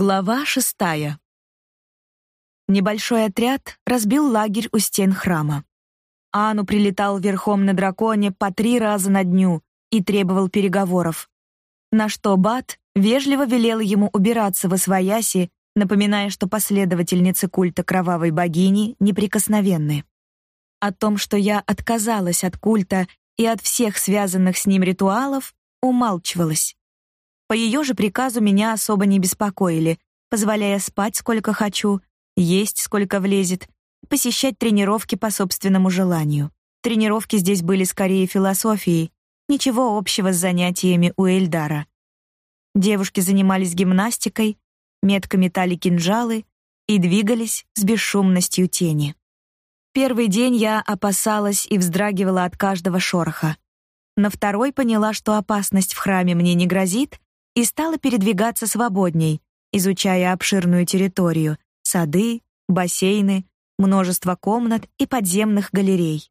Глава шестая. Небольшой отряд разбил лагерь у стен храма. Ану прилетал верхом на драконе по три раза на дню и требовал переговоров. На что Бат вежливо велел ему убираться во свояси, напоминая, что последовательницы культа кровавой богини неприкосновенны. О том, что я отказалась от культа и от всех связанных с ним ритуалов, умалчивалась. По ее же приказу меня особо не беспокоили, позволяя спать сколько хочу, есть сколько влезет, посещать тренировки по собственному желанию. Тренировки здесь были скорее философией, ничего общего с занятиями у Эльдара. Девушки занимались гимнастикой, метко метали кинжалы и двигались с бесшумностью тени. Первый день я опасалась и вздрагивала от каждого шороха. На второй поняла, что опасность в храме мне не грозит, и стала передвигаться свободней, изучая обширную территорию: сады, бассейны, множество комнат и подземных галерей.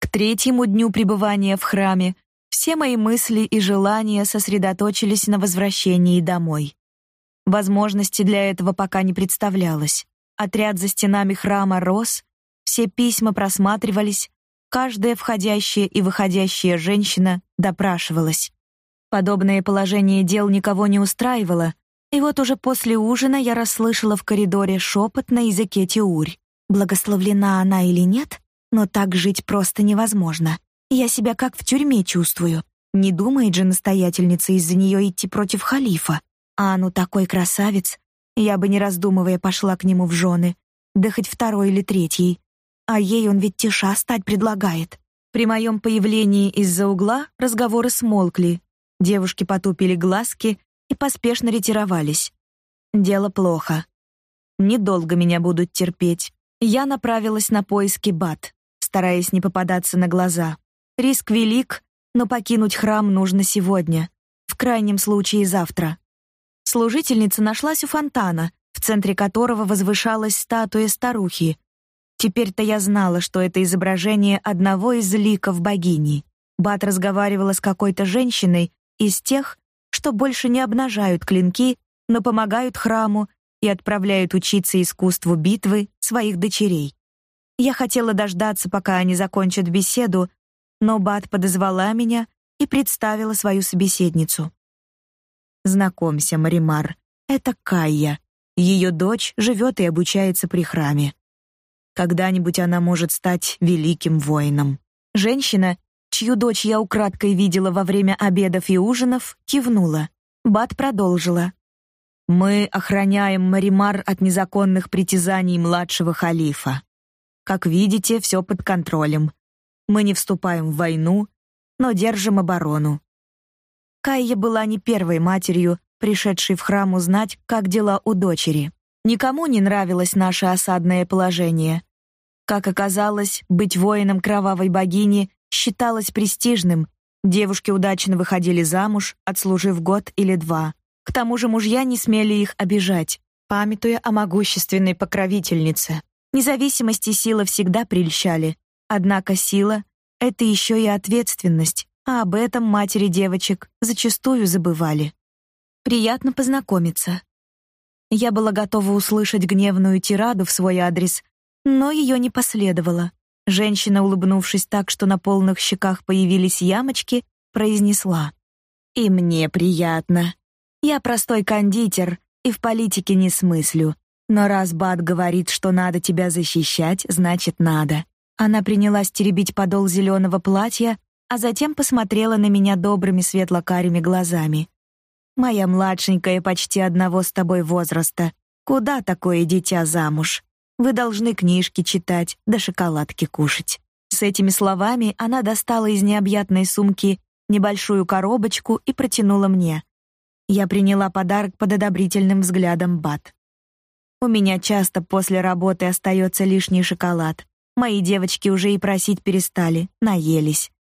К третьему дню пребывания в храме все мои мысли и желания сосредоточились на возвращении домой. Возможности для этого пока не представлялось. Отряд за стенами храма рос, все письма просматривались, каждая входящая и выходящая женщина допрашивалась. Подобное положение дел никого не устраивало, и вот уже после ужина я расслышала в коридоре шепот на языке тиурь. Благословлена она или нет, но так жить просто невозможно. Я себя как в тюрьме чувствую. Не думает же настоятельница из-за нее идти против халифа. А ну такой красавец, я бы не раздумывая пошла к нему в жены, да хоть второй или третий. А ей он ведь тиша стать предлагает. При моем появлении из-за угла разговоры смолкли, Девушки потупили глазки и поспешно ретировались. Дело плохо. Недолго меня будут терпеть. Я направилась на поиски Бат, стараясь не попадаться на глаза. Риск велик, но покинуть храм нужно сегодня, в крайнем случае завтра. Служительница нашлась у фонтана, в центре которого возвышалась статуя старухи. Теперь-то я знала, что это изображение одного из ликов богини. Бат разговаривала с какой-то женщиной, из тех, что больше не обнажают клинки, но помогают храму и отправляют учиться искусству битвы своих дочерей. Я хотела дождаться, пока они закончат беседу, но Бат подозвала меня и представила свою собеседницу. Знакомься, Маримар, это Кайя. Ее дочь живет и обучается при храме. Когда-нибудь она может стать великим воином. Женщина, чью дочь я украдкой видела во время обедов и ужинов, кивнула. Бат продолжила. Мы охраняем Маримар от незаконных притязаний младшего халифа. Как видите, все под контролем. Мы не вступаем в войну, но держим оборону. Кайя была не первой матерью, пришедшей в храм узнать, как дела у дочери. Никому не нравилось наше осадное положение. Как оказалось, быть воином кровавой богини считалось престижным. Девушки удачно выходили замуж, отслужив год или два. К тому же мужья не смели их обижать, памятуя о могущественной покровительнице. Независимость и сила всегда прельщали. Однако сила — это еще и ответственность, а об этом матери девочек зачастую забывали. Приятно познакомиться. Я была готова услышать гневную тираду в свой адрес, но ее не последовало. Женщина, улыбнувшись так, что на полных щеках появились ямочки, произнесла: "И мне приятно. Я простой кондитер и в политике не смыслю, но раз Бат говорит, что надо тебя защищать, значит, надо". Она принялась теребить подол зеленого платья, а затем посмотрела на меня добрыми светло-карими глазами. Моя младшенькая почти одного с тобой возраста. Куда такое дитя замуж? Вы должны книжки читать, да шоколадки кушать. С этими словами она достала из необъятной сумки небольшую коробочку и протянула мне. Я приняла подарок под одобрительным взглядом Бат. У меня часто после работы остается лишний шоколад. Мои девочки уже и просить перестали, наелись.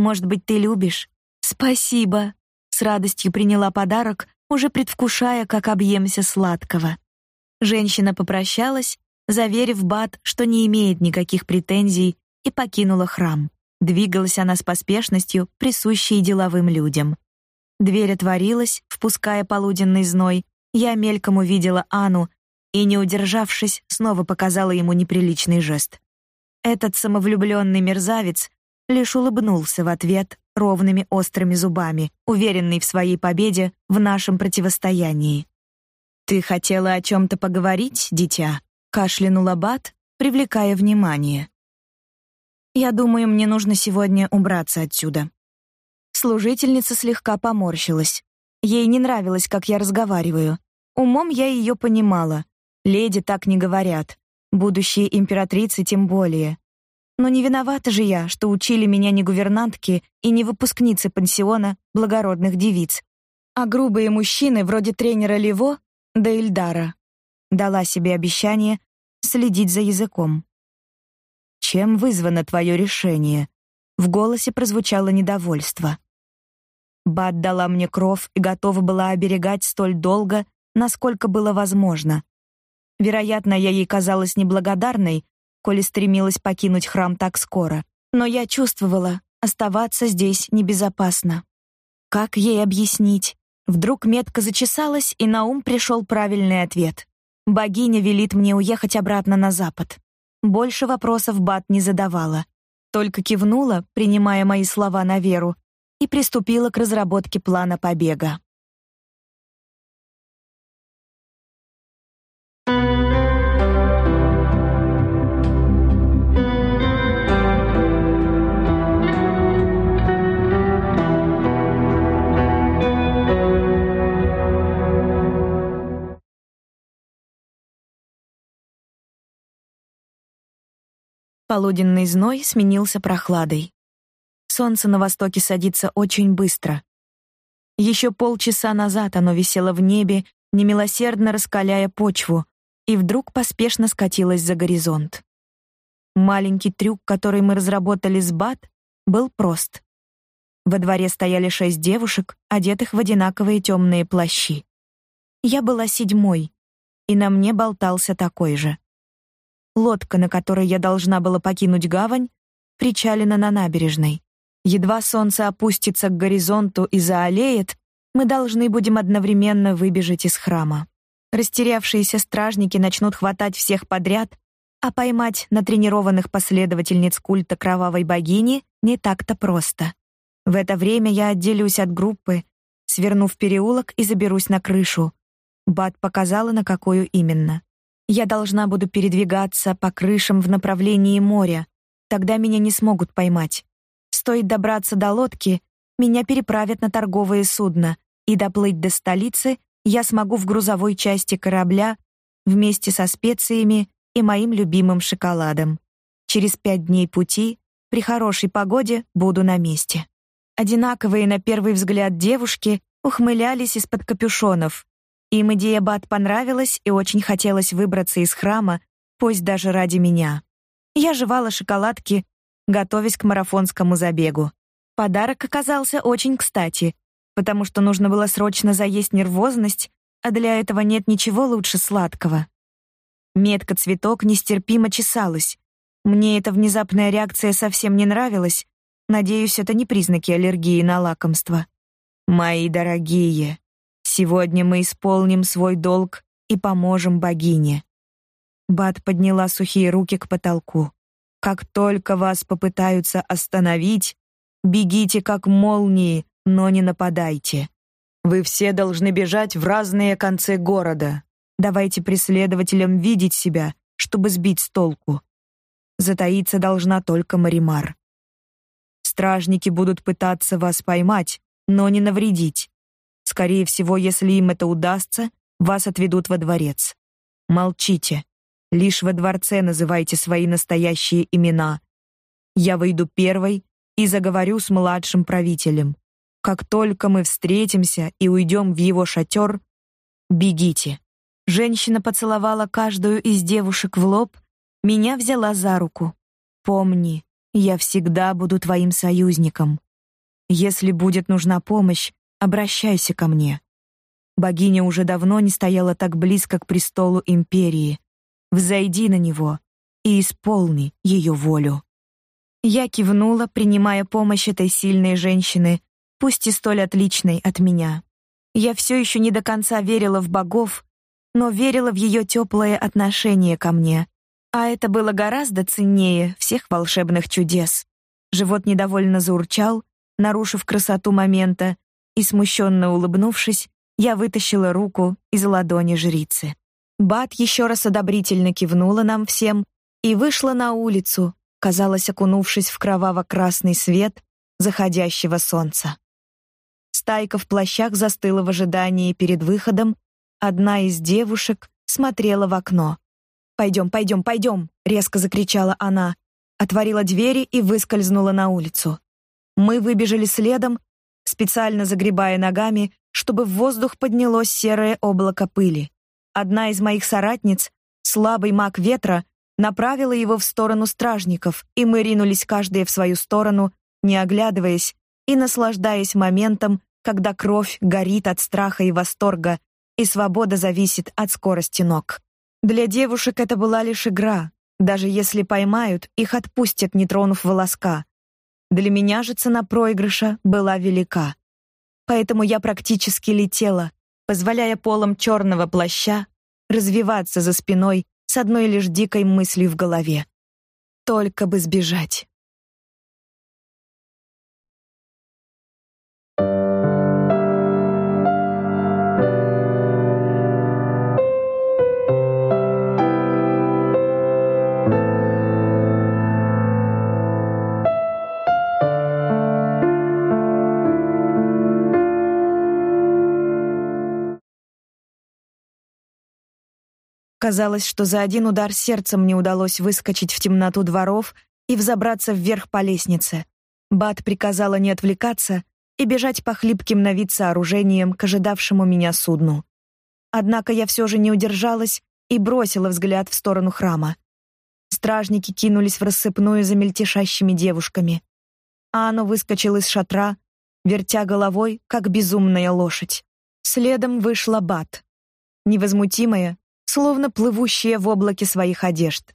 Может быть, ты любишь? Спасибо. С радостью приняла подарок, уже предвкушая, как объемся сладкого. Женщина попрощалась заверив Бат, что не имеет никаких претензий, и покинула храм. Двигалась она с поспешностью, присущей деловым людям. Дверь отворилась, впуская полуденный зной. Я мельком увидела Ану и, не удержавшись, снова показала ему неприличный жест. Этот самовлюбленный мерзавец лишь улыбнулся в ответ ровными острыми зубами, уверенный в своей победе в нашем противостоянии. Ты хотела о чем то поговорить, дитя? кашлянул Абат, привлекая внимание. Я думаю, мне нужно сегодня убраться отсюда. Служительница слегка поморщилась. Ей не нравилось, как я разговариваю. Умом я ее понимала. Леди так не говорят. Будущие императрицы тем более. Но не виновата же я, что учили меня не гувернантки и не выпускницы пансиона благородных девиц, а грубые мужчины вроде тренера Лево да Ильдара. Дала себе обещание следить за языком. Чем вызвано твое решение? В голосе прозвучало недовольство. Бат дала мне кров и готова была оберегать столь долго, насколько было возможно. Вероятно, я ей казалась неблагодарной, коли стремилась покинуть храм так скоро. Но я чувствовала, оставаться здесь небезопасно. Как ей объяснить? Вдруг метка зачесалась, и на ум пришел правильный ответ. Богиня велит мне уехать обратно на запад. Больше вопросов Бат не задавала, только кивнула, принимая мои слова на веру, и приступила к разработке плана побега. Полуденный зной сменился прохладой. Солнце на востоке садится очень быстро. Еще полчаса назад оно висело в небе, немилосердно раскаляя почву, и вдруг поспешно скатилось за горизонт. Маленький трюк, который мы разработали с Бат, был прост. Во дворе стояли шесть девушек, одетых в одинаковые темные плащи. Я была седьмой, и на мне болтался такой же. Лодка, на которой я должна была покинуть гавань, причалена на набережной. Едва солнце опустится к горизонту и заолеет, мы должны будем одновременно выбежать из храма. Растерявшиеся стражники начнут хватать всех подряд, а поймать натренированных последовательниц культа кровавой богини не так-то просто. В это время я отделюсь от группы, сверну в переулок и заберусь на крышу. Бат показала, на какую именно. Я должна буду передвигаться по крышам в направлении моря. Тогда меня не смогут поймать. Стоит добраться до лодки, меня переправят на торговое судно, и доплыть до столицы я смогу в грузовой части корабля вместе со специями и моим любимым шоколадом. Через пять дней пути, при хорошей погоде, буду на месте. Одинаковые на первый взгляд девушки ухмылялись из-под капюшонов, им идея Бат понравилась и очень хотелось выбраться из храма, пусть даже ради меня. Я жевала шоколадки, готовясь к марафонскому забегу. Подарок оказался очень кстати, потому что нужно было срочно заесть нервозность, а для этого нет ничего лучше сладкого. Метка цветок нестерпимо чесалась. Мне эта внезапная реакция совсем не нравилась. Надеюсь, это не признаки аллергии на лакомство. Мои дорогие, Сегодня мы исполним свой долг и поможем богине. Бат подняла сухие руки к потолку. Как только вас попытаются остановить, бегите как молнии, но не нападайте. Вы все должны бежать в разные концы города. Давайте преследователям видеть себя, чтобы сбить с толку. Затаиться должна только Маримар. Стражники будут пытаться вас поймать, но не навредить. Скорее всего, если им это удастся, вас отведут во дворец. Молчите. Лишь во дворце называйте свои настоящие имена. Я выйду первой и заговорю с младшим правителем. Как только мы встретимся и уйдем в его шатер, бегите. Женщина поцеловала каждую из девушек в лоб, меня взяла за руку. Помни, я всегда буду твоим союзником. Если будет нужна помощь, Обращайся ко мне. Богиня уже давно не стояла так близко к престолу империи. взойди на него и исполни ее волю. Я кивнула, принимая помощь этой сильной женщины, пусть и столь отличной от меня. Я все еще не до конца верила в богов, но верила в ее теплое отношение ко мне, а это было гораздо ценнее всех волшебных чудес. Живот недовольно заурчал, нарушив красоту момента, и смущенно улыбнувшись, я вытащила руку из ладони жрицы. Бат еще раз одобрительно кивнула нам всем и вышла на улицу, казалось, окунувшись в кроваво-красный свет заходящего солнца. Стайка в плащах застыла в ожидании перед выходом. Одна из девушек смотрела в окно. «Пойдем, пойдем, пойдем!» — резко закричала она. Отворила двери и выскользнула на улицу. Мы выбежали следом, специально загребая ногами, чтобы в воздух поднялось серое облако пыли. Одна из моих соратниц, слабый маг ветра, направила его в сторону стражников, и мы ринулись каждая в свою сторону, не оглядываясь и наслаждаясь моментом, когда кровь горит от страха и восторга, и свобода зависит от скорости ног. Для девушек это была лишь игра. Даже если поймают, их отпустят, не тронув волоска. Для меня же цена проигрыша была велика. Поэтому я практически летела, позволяя полом черного плаща развиваться за спиной с одной лишь дикой мыслью в голове. Только бы сбежать. Казалось, что за один удар сердца мне удалось выскочить в темноту дворов и взобраться вверх по лестнице. Бат приказала не отвлекаться и бежать по хлипким на вид сооружениям к ожидавшему меня судну. Однако я все же не удержалась и бросила взгляд в сторону храма. Стражники кинулись в рассыпную за мельтешащими девушками. Анна выскочила из шатра, вертя головой, как безумная лошадь. Следом вышла Бат. Невозмутимая, словно плывущие в облаке своих одежд.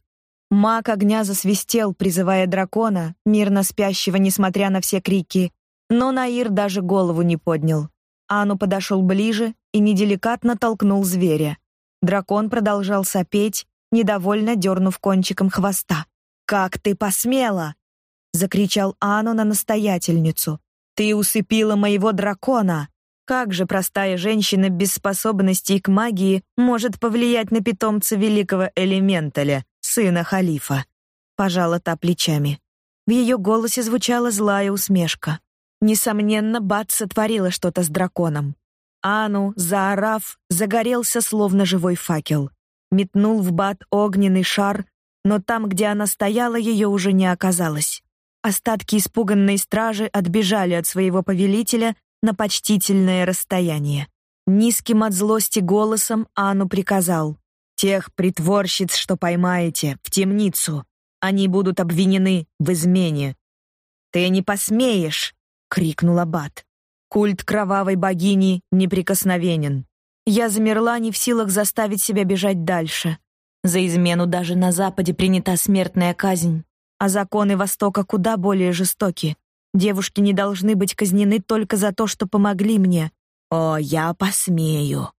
Маг огня засвистел, призывая дракона, мирно спящего, несмотря на все крики, но Наир даже голову не поднял. Ану подошел ближе и неделикатно толкнул зверя. Дракон продолжал сопеть, недовольно дернув кончиком хвоста. «Как ты посмела!» — закричал Ану на настоятельницу. «Ты усыпила моего дракона!» Как же простая женщина без способностей к магии может повлиять на питомца великого элементаля, сына халифа? Пожала та плечами. В ее голосе звучала злая усмешка. Несомненно, Бат сотворила что-то с драконом. Ану, заорав, загорелся словно живой факел. Метнул в Бат огненный шар, но там, где она стояла, ее уже не оказалось. Остатки испуганной стражи отбежали от своего повелителя на почтительное расстояние. Низким от злости голосом Ану приказал: "Тех притворщиц, что поймаете, в темницу. Они будут обвинены в измене". "Ты не посмеешь", крикнул аббат. "Культ кровавой богини неприкосновенен". Я замерла, не в силах заставить себя бежать дальше. За измену даже на западе принята смертная казнь, а законы Востока куда более жестоки. Девушки не должны быть казнены только за то, что помогли мне. О, я посмею.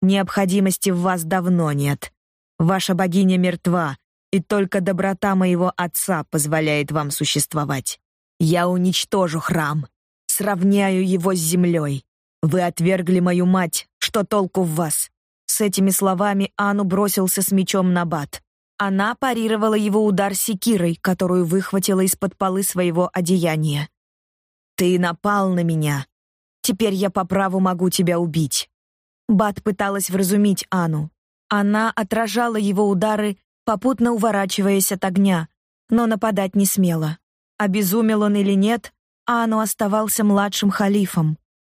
Необходимости в вас давно нет. Ваша богиня мертва, и только доброта моего отца позволяет вам существовать. Я уничтожу храм, сравняю его с землей. Вы отвергли мою мать, что толку в вас? С этими словами Ану бросился с мечом на Бат. Она парировала его удар секирой, которую выхватила из-под полы своего одеяния. Ты напал на меня. Теперь я по праву могу тебя убить. Бат пыталась вразумить Ану. Она отражала его удары, попутно уворачиваясь от огня, но нападать не смела. Обезумел он или нет, Ану оставался младшим халифом,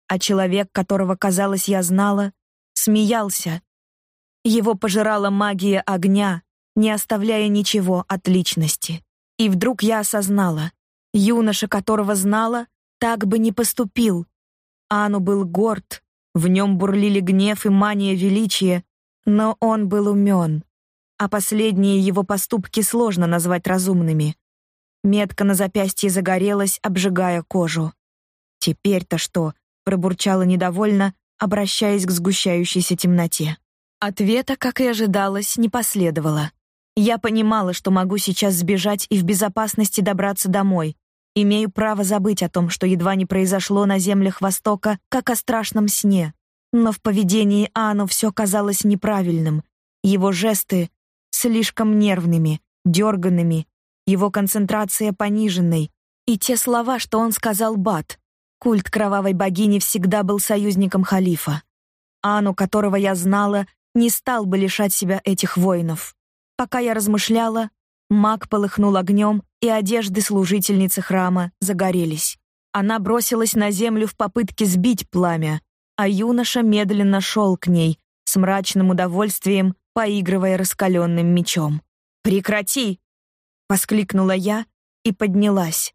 а человек, которого, казалось, я знала, смеялся. Его пожирала магия огня, не оставляя ничего от личности. И вдруг я осознала, юноша, которого знала, так бы не поступил. Ану был горд, в нем бурлили гнев и мания величия, но он был умен. а последние его поступки сложно назвать разумными. Метка на запястье загорелась, обжигая кожу. Теперь-то что? пробурчала недовольно, обращаясь к сгущающейся темноте. Ответа, как и ожидалось, не последовало. Я понимала, что могу сейчас сбежать и в безопасности добраться домой. Имею право забыть о том, что едва не произошло на землях Востока, как о страшном сне. Но в поведении Ану все казалось неправильным. Его жесты слишком нервными, дерганными, его концентрация пониженной, и те слова, что он сказал Бат. Культ кровавой богини всегда был союзником халифа. Ану, которого я знала, не стал бы лишать себя этих воинов. Пока я размышляла, маг полыхнул огнем, и одежды служительницы храма загорелись. Она бросилась на землю в попытке сбить пламя, а юноша медленно шел к ней, с мрачным удовольствием поигрывая раскаленным мечом. «Прекрати!» — воскликнула я и поднялась.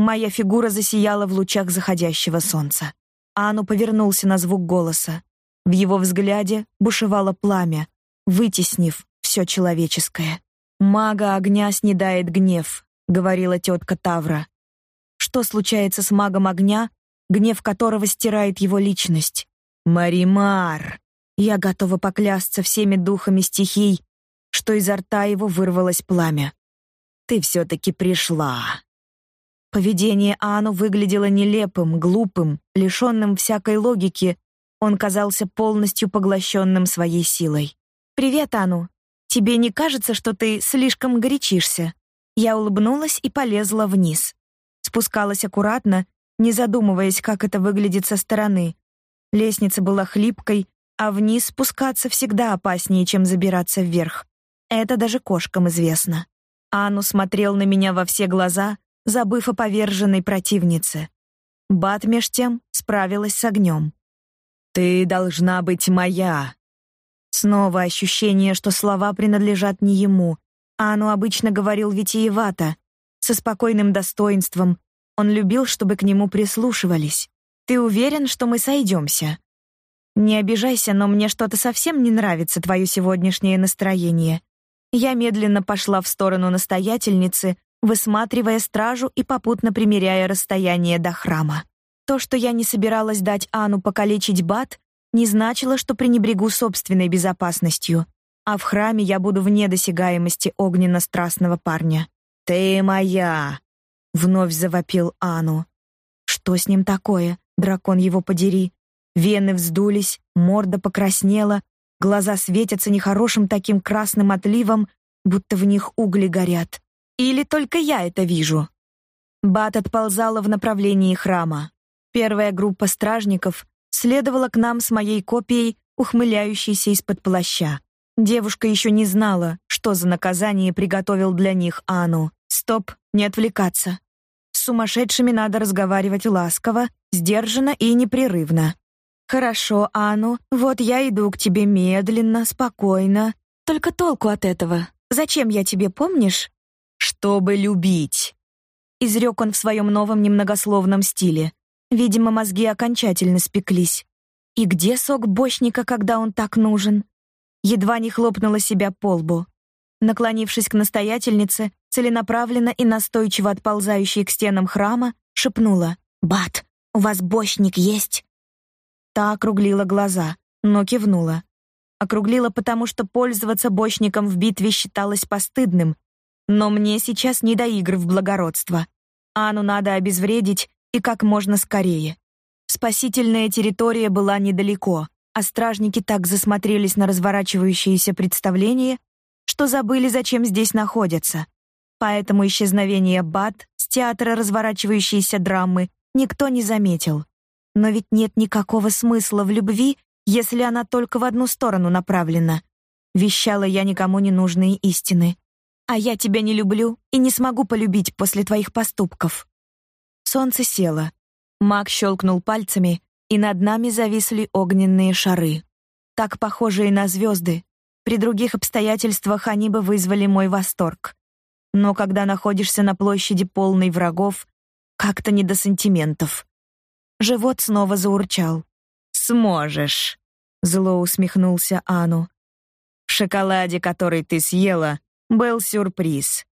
Моя фигура засияла в лучах заходящего солнца. Ану повернулся на звук голоса. В его взгляде бушевало пламя, вытеснив все человеческое. «Мага огня снедает гнев», — говорила тетка Тавра. Что случается с магом огня, гнев которого стирает его личность? «Маримар!» Я готова поклясться всеми духами стихий, что изо рта его вырвалось пламя. Ты все таки пришла. Поведение Ану выглядело нелепым, глупым, лишенным всякой логики. Он казался полностью поглощенным своей силой. Привет, Ану. Тебе не кажется, что ты слишком горячишься? Я улыбнулась и полезла вниз. Спускалась аккуратно, не задумываясь, как это выглядит со стороны. Лестница была хлипкой, а вниз спускаться всегда опаснее, чем забираться вверх. Это даже кошкам известно. Ану смотрел на меня во все глаза, забыв о поверженной противнице. Бат меж тем справилась с огнем. «Ты должна быть моя!» Снова ощущение, что слова принадлежат не ему. Ану обычно говорил витиевато, со спокойным достоинством. Он любил, чтобы к нему прислушивались. «Ты уверен, что мы сойдемся?» Не обижайся, но мне что-то совсем не нравится твое сегодняшнее настроение. Я медленно пошла в сторону настоятельницы, высматривая стражу и попутно примеряя расстояние до храма. То, что я не собиралась дать Ану покалечить Бат, не значило, что пренебрегу собственной безопасностью, а в храме я буду вне досягаемости огненно-страстного парня. «Ты моя!» — вновь завопил Ану. «Что с ним такое, дракон его подери?» Вены вздулись, морда покраснела, глаза светятся нехорошим таким красным отливом, будто в них угли горят. Или только я это вижу? Бат отползала в направлении храма. Первая группа стражников следовала к нам с моей копией, ухмыляющейся из-под плаща. Девушка еще не знала, что за наказание приготовил для них Ану. Стоп, не отвлекаться. С сумасшедшими надо разговаривать ласково, сдержанно и непрерывно. Хорошо, Ану. Вот я иду к тебе медленно, спокойно. Только толку от этого. Зачем я тебе, помнишь? Чтобы любить. Изрек он в своем новом немногословном стиле. Видимо, мозги окончательно спеклись. И где сок бочника, когда он так нужен? Едва не хлопнула себя по лбу. Наклонившись к настоятельнице, целенаправленно и настойчиво отползающей к стенам храма, шепнула: "Бат, у вас бочник есть?" Та округлила глаза, но кивнула. Округлила потому, что пользоваться бочником в битве считалось постыдным. Но мне сейчас не до игр в благородство. Ану надо обезвредить и как можно скорее. Спасительная территория была недалеко, а стражники так засмотрелись на разворачивающееся представление, что забыли, зачем здесь находятся. Поэтому исчезновение Бат с театра разворачивающейся драмы никто не заметил. Но ведь нет никакого смысла в любви, если она только в одну сторону направлена. Вещала я никому не нужные истины. А я тебя не люблю и не смогу полюбить после твоих поступков. Солнце село. Маг щелкнул пальцами, и над нами зависли огненные шары. Так похожие на звезды. При других обстоятельствах они бы вызвали мой восторг. Но когда находишься на площади полной врагов, как-то не до сантиментов. Живот снова заурчал. «Сможешь», — зло усмехнулся Ану. В шоколаде, который ты съела, был сюрприз.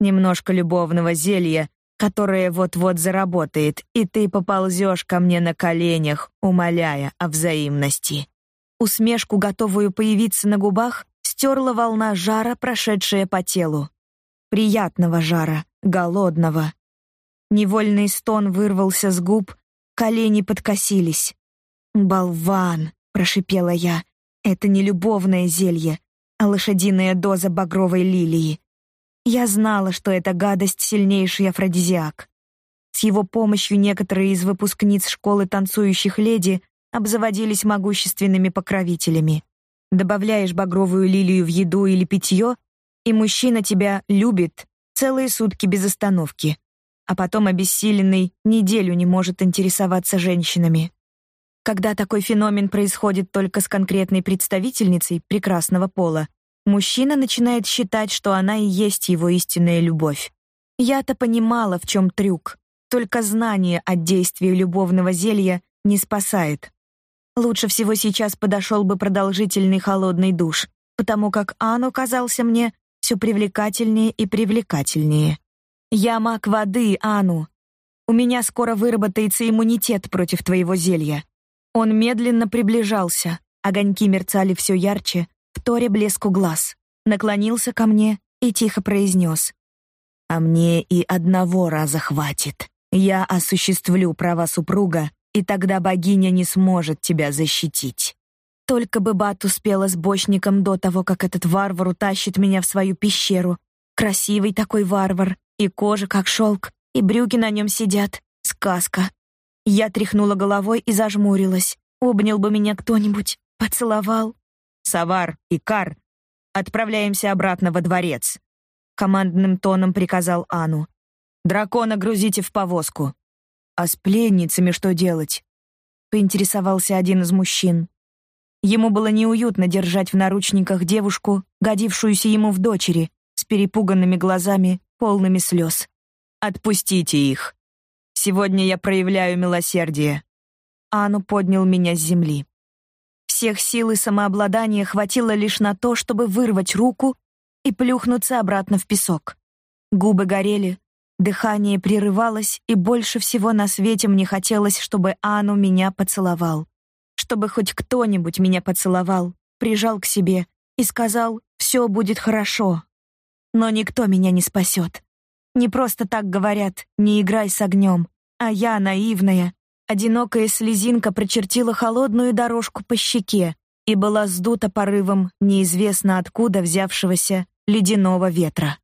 Немножко любовного зелья, которое вот-вот заработает, и ты поползешь ко мне на коленях, умоляя о взаимности. Усмешку, готовую появиться на губах, стерла волна жара, прошедшая по телу. Приятного жара, голодного. Невольный стон вырвался с губ, колени подкосились. «Болван!» — прошипела я. «Это не любовное зелье, а лошадиная доза багровой лилии. Я знала, что эта гадость — сильнейший афродизиак. С его помощью некоторые из выпускниц школы танцующих леди обзаводились могущественными покровителями. Добавляешь багровую лилию в еду или питье, и мужчина тебя любит целые сутки без остановки, а потом обессиленный неделю не может интересоваться женщинами. Когда такой феномен происходит только с конкретной представительницей прекрасного пола, мужчина начинает считать, что она и есть его истинная любовь. Я-то понимала, в чем трюк. Только знание о действии любовного зелья не спасает. Лучше всего сейчас подошел бы продолжительный холодный душ, потому как Ану казался мне все привлекательнее и привлекательнее. Я маг воды, Ану. У меня скоро выработается иммунитет против твоего зелья. Он медленно приближался, огоньки мерцали все ярче, вторя блеску глаз. Наклонился ко мне и тихо произнес: "А мне и одного раза хватит. Я осуществлю права супруга и тогда богиня не сможет тебя защитить. Только бы Бат успела с бочником до того, как этот варвар утащит меня в свою пещеру. Красивый такой варвар, и кожа как шелк, и брюки на нем сидят. Сказка. Я тряхнула головой и зажмурилась. Обнял бы меня кто-нибудь, поцеловал. Савар и Кар, отправляемся обратно во дворец, командным тоном приказал Ану. Дракона грузите в повозку. А с пленницами что делать? поинтересовался один из мужчин. Ему было неуютно держать в наручниках девушку, годившуюся ему в дочери, с перепуганными глазами, полными слез. Отпустите их. Сегодня я проявляю милосердие. Ану поднял меня с земли. Всех сил и самообладания хватило лишь на то, чтобы вырвать руку и плюхнуться обратно в песок. Губы горели, Дыхание прерывалось, и больше всего на свете мне хотелось, чтобы Ану меня поцеловал. Чтобы хоть кто-нибудь меня поцеловал, прижал к себе и сказал «все будет хорошо». Но никто меня не спасет. Не просто так говорят «не играй с огнем», а я, наивная, одинокая слезинка прочертила холодную дорожку по щеке и была сдута порывом неизвестно откуда взявшегося ледяного ветра.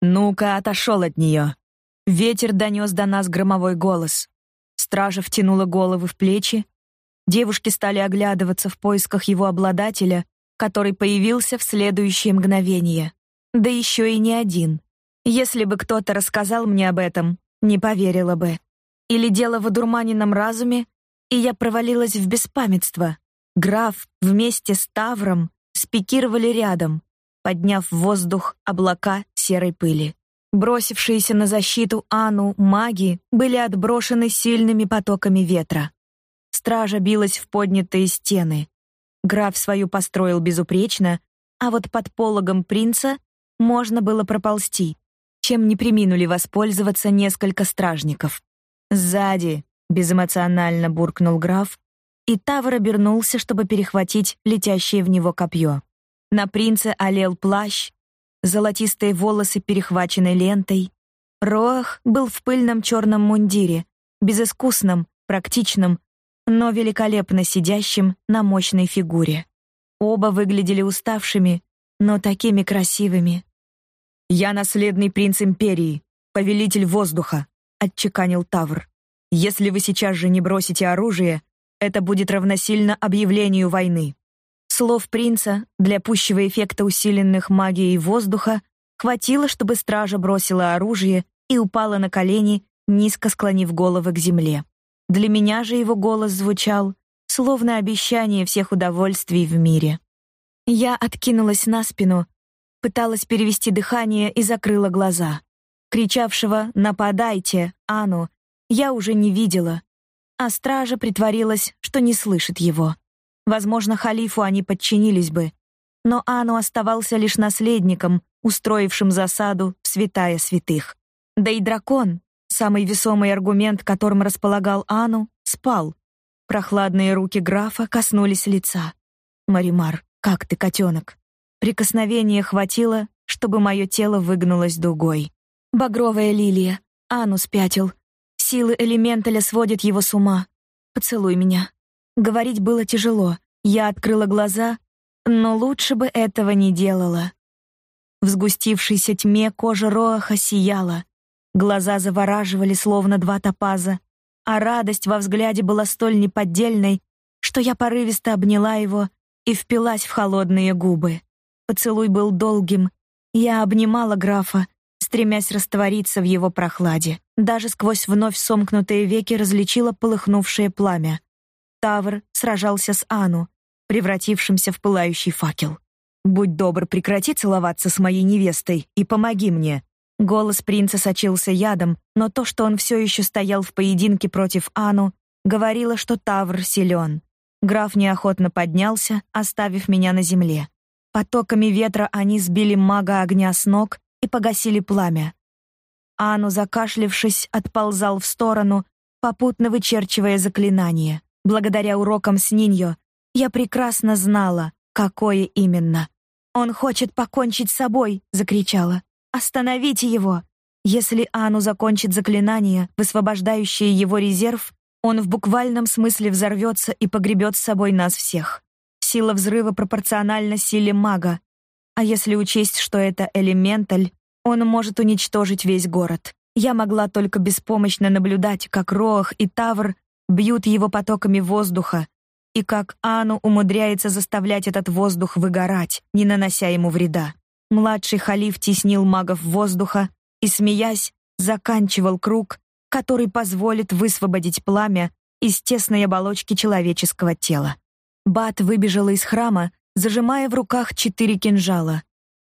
«Ну-ка, отошел от нее!» Ветер донес до нас громовой голос. Стража втянула головы в плечи. Девушки стали оглядываться в поисках его обладателя, который появился в следующее мгновение. Да еще и не один. Если бы кто-то рассказал мне об этом, не поверила бы. Или дело в одурманенном разуме, и я провалилась в беспамятство. Граф вместе с Тавром спикировали рядом, подняв в воздух облака серой пыли. Бросившиеся на защиту Ану маги были отброшены сильными потоками ветра. Стража билась в поднятые стены. Граф свою построил безупречно, а вот под пологом принца можно было проползти, чем не приминули воспользоваться несколько стражников. Сзади безэмоционально буркнул граф, и Тавр обернулся, чтобы перехватить летящее в него копье. На принце олел плащ, золотистые волосы перехвачены лентой. Роах был в пыльном черном мундире, безыскусном, практичном, но великолепно сидящим на мощной фигуре. Оба выглядели уставшими, но такими красивыми. «Я наследный принц Империи, повелитель воздуха», — отчеканил Тавр. «Если вы сейчас же не бросите оружие, это будет равносильно объявлению войны». Слов принца, для пущего эффекта усиленных магией воздуха, хватило, чтобы стража бросила оружие и упала на колени, низко склонив головы к земле. Для меня же его голос звучал словно обещание всех удовольствий в мире. Я откинулась на спину, пыталась перевести дыхание и закрыла глаза. Кричавшего «Нападайте!» Ану я уже не видела, а стража притворилась, что не слышит его. Возможно, халифу они подчинились бы, но Ану оставался лишь наследником, устроившим засаду в святая святых. Да и дракон, самый весомый аргумент, которым располагал Ану, спал. Прохладные руки графа коснулись лица. Маримар, как ты, котенок? Прикосновения хватило, чтобы мое тело выгнулось дугой. Багровая лилия. Ану спятил. Силы элементаля сводят его с ума. Поцелуй меня. Говорить было тяжело. Я открыла глаза, но лучше бы этого не делала. В сгустившейся тьме кожа Роаха сияла. Глаза завораживали, словно два топаза, а радость во взгляде была столь неподдельной, что я порывисто обняла его и впилась в холодные губы. Поцелуй был долгим. Я обнимала графа, стремясь раствориться в его прохладе. Даже сквозь вновь сомкнутые веки различила полыхнувшее пламя. Тавр сражался с Ану, превратившимся в пылающий факел. Будь добр, прекрати целоваться с моей невестой и помоги мне. Голос принца сочился ядом, но то, что он все еще стоял в поединке против Ану, говорило, что Тавр силен. Граф неохотно поднялся, оставив меня на земле. Потоками ветра они сбили мага огня с ног и погасили пламя. Ану, закашлявшись, отползал в сторону, попутно вычерчивая заклинание. Благодаря урокам с Ниньо я прекрасно знала, какое именно. Он хочет покончить с собой, закричала. Остановите его. Если Ану закончит заклинание, высвобождающее его резерв, он в буквальном смысле взорвется и погребет с собой нас всех. Сила взрыва пропорциональна силе мага. А если учесть, что это элементаль, он может уничтожить весь город. Я могла только беспомощно наблюдать, как Роах и Тавр бьют его потоками воздуха, и как Ану умудряется заставлять этот воздух выгорать, не нанося ему вреда. Младший халиф теснил магов воздуха и, смеясь, заканчивал круг, который позволит высвободить пламя из тесной оболочки человеческого тела. Бат выбежала из храма, зажимая в руках четыре кинжала.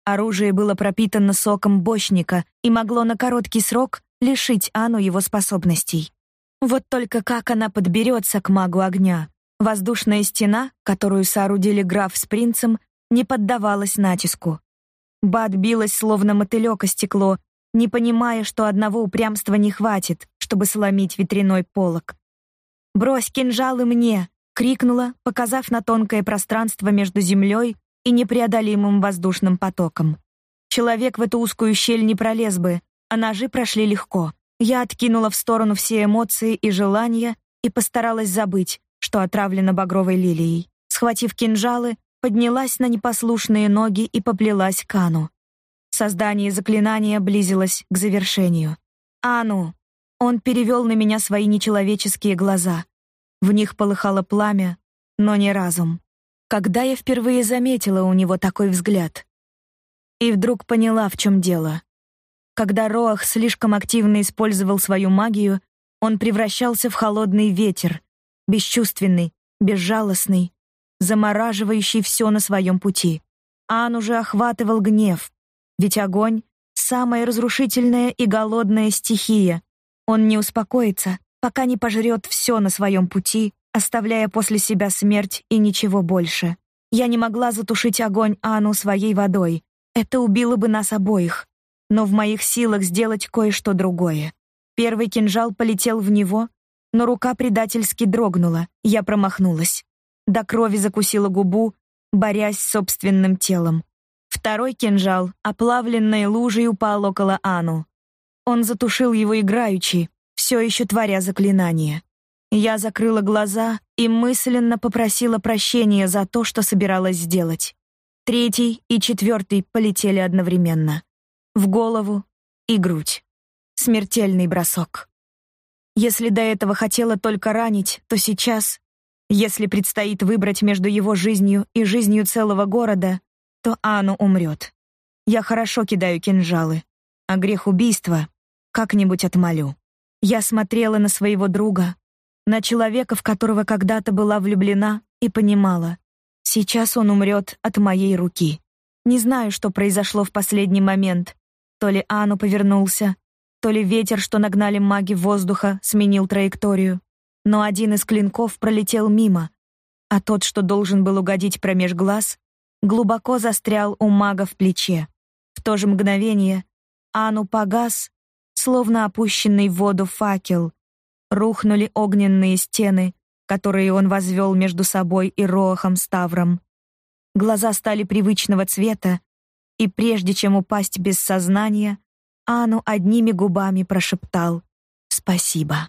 Оружие было пропитано соком бочника и могло на короткий срок лишить Ану его способностей. Вот только как она подберется к магу огня? Воздушная стена, которую соорудили граф с принцем, не поддавалась натиску. Бат билась словно мотылёк о стекло, не понимая, что одного упрямства не хватит, чтобы сломить ветряной полог. «Брось кинжалы мне!» — крикнула, показав на тонкое пространство между землей и непреодолимым воздушным потоком. Человек в эту узкую щель не пролез бы, а ножи прошли легко. Я откинула в сторону все эмоции и желания и постаралась забыть, что отравлено багровой лилией. Схватив кинжалы, поднялась на непослушные ноги и поплелась к Ану. Создание заклинания близилось к завершению. «Ану!» Он перевел на меня свои нечеловеческие глаза. В них полыхало пламя, но не разум. Когда я впервые заметила у него такой взгляд? И вдруг поняла, в чем дело. Когда Роах слишком активно использовал свою магию, он превращался в холодный ветер, бесчувственный, безжалостный, замораживающий все на своем пути. Ан уже охватывал гнев, ведь огонь — самая разрушительная и голодная стихия. Он не успокоится, пока не пожрет все на своем пути, оставляя после себя смерть и ничего больше. Я не могла затушить огонь Ану своей водой. Это убило бы нас обоих но в моих силах сделать кое-что другое. Первый кинжал полетел в него, но рука предательски дрогнула. Я промахнулась. До крови закусила губу, борясь с собственным телом. Второй кинжал, оплавленной лужей, упал около Ану. Он затушил его играючи, все еще творя заклинание. Я закрыла глаза и мысленно попросила прощения за то, что собиралась сделать. Третий и четвертый полетели одновременно в голову и грудь. Смертельный бросок. Если до этого хотела только ранить, то сейчас, если предстоит выбрать между его жизнью и жизнью целого города, то Ану умрет. Я хорошо кидаю кинжалы, а грех убийства как-нибудь отмолю. Я смотрела на своего друга, на человека, в которого когда-то была влюблена, и понимала, сейчас он умрет от моей руки. Не знаю, что произошло в последний момент, то ли Ану повернулся, то ли ветер, что нагнали маги воздуха, сменил траекторию. Но один из клинков пролетел мимо, а тот, что должен был угодить промеж глаз, глубоко застрял у мага в плече. В то же мгновение Ану погас, словно опущенный в воду факел. Рухнули огненные стены, которые он возвел между собой и Роахом Ставром. Глаза стали привычного цвета, и прежде чем упасть без сознания, Ану одними губами прошептал «Спасибо».